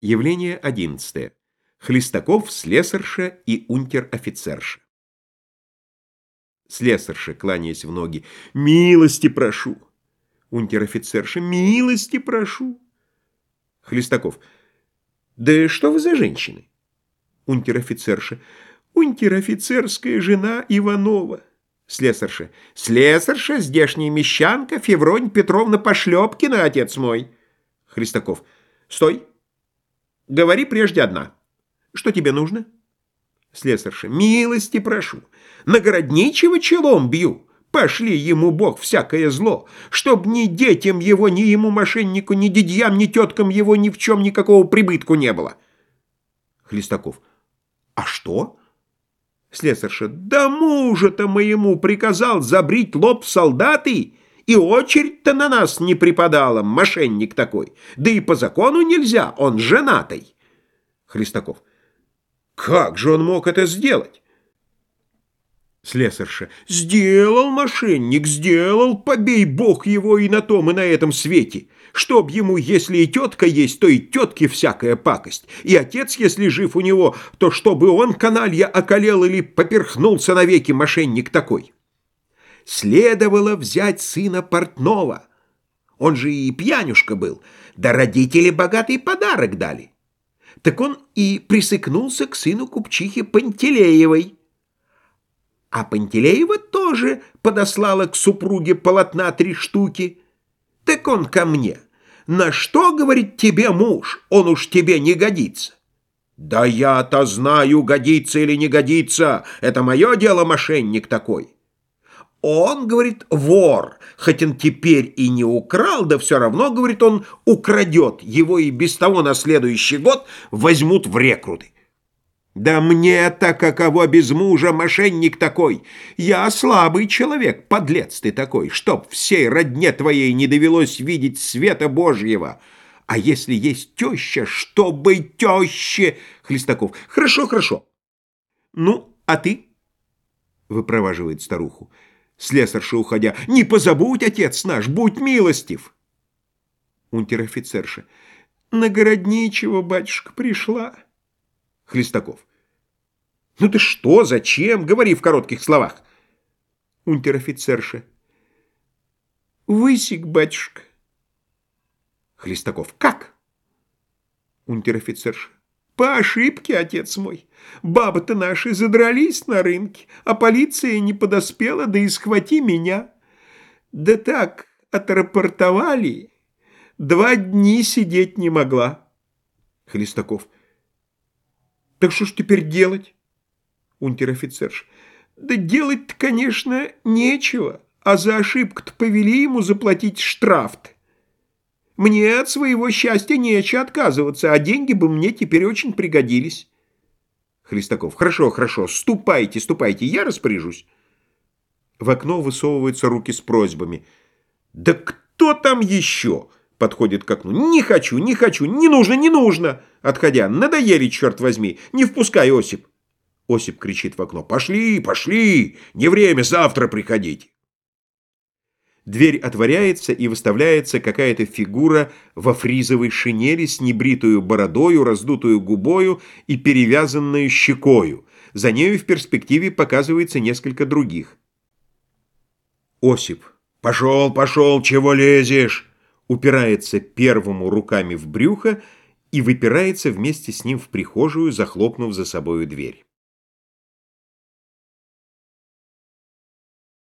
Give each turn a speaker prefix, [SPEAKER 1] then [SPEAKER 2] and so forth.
[SPEAKER 1] Явление одиннадцатое. Хлестаков, слесарша и унтер-офицерша. Слесарша, кланяясь в ноги. «Милости прошу!» Унтер-офицерша. «Милости прошу!» Хлестаков. «Да что вы за женщины?» Унтер-офицерша. «Унтер-офицерская жена Иванова». Слесарша. «Слесарша, здешняя мещанка, Февронь Петровна Пошлепкина, отец мой». Хлестаков. «Стой!» Говори прежде одна. Что тебе нужно? Слесарша. Милости прошу. На городничего челом бью. Пошли ему Бог всякое зло, чтоб ни детям его, ни ему, мошеннику, ни дядьям, ни теткам его ни в чем никакого прибытку не было. Хлестаков. А что? Слесарша. Да мужа-то моему приказал забрить лоб солдаты и очередь-то на нас не припадала, мошенник такой. Да и по закону нельзя, он женатый. Христаков. Как же он мог это сделать? Слесарша. Сделал мошенник, сделал, побей бог его и на том, и на этом свете. Чтоб ему, если и тетка есть, то и тетке всякая пакость. И отец, если жив у него, то чтобы он, каналья, околел или поперхнулся навеки мошенник такой следовало взять сына портного. Он же и пьянюшка был, да родители богатый подарок дали. Так он и присыкнулся к сыну купчихи Пантелеевой. А Пантелеева тоже подослала к супруге полотна три штуки. Так он ко мне. На что, говорит, тебе муж, он уж тебе не годится? Да я-то знаю, годится или не годится, это мое дело, мошенник такой. Он, говорит, вор, хоть он теперь и не украл, да все равно, говорит, он украдет. Его и без того на следующий год возьмут в рекруты. Да мне-то каково без мужа мошенник такой. Я слабый человек, подлец ты такой, чтоб всей родне твоей не довелось видеть света Божьего. А если есть теща, чтобы теще... Хлестаков. Хорошо, хорошо. Ну, а ты? Выпроваживает старуху. Слесарша, уходя. «Не позабудь, отец наш, будь милостив!» Унтер-офицерша. «На городничего, батюшка, пришла». Хлестаков. «Ну ты что, зачем? Говори в коротких словах». Унтер-офицерша. «Высек, батюшка». Хлестаков. «Как?» Унтер-офицерша. По ошибке, отец мой. Бабы-то наши задрались на рынке, а полиция не подоспела, да и схвати меня. Да так отрапортовали. Два дни сидеть не могла. Хлестаков. Так что ж теперь делать? Унтер-офицерш. Да делать-то, конечно, нечего, а за ошибку-то повели ему заплатить штраф-то. Мне от своего счастья нечего отказываться, а деньги бы мне теперь очень пригодились. Христаков. Хорошо, хорошо, ступайте, ступайте, я распоряжусь. В окно высовываются руки с просьбами. Да кто там еще? Подходит к окну. Не хочу, не хочу, не нужно, не нужно. Отходя. Надоели, черт возьми. Не впускай, Осип. Осип кричит в окно. Пошли, пошли. Не время, завтра приходите. Дверь отворяется, и выставляется какая-то фигура во фризовой шинели с небритую бородою, раздутую губою и перевязанную щекою. За нею в перспективе показывается несколько других. Осип. «Пошел, пошел, чего лезешь?» Упирается первому руками в брюхо и выпирается вместе с ним в прихожую, захлопнув за собою дверь.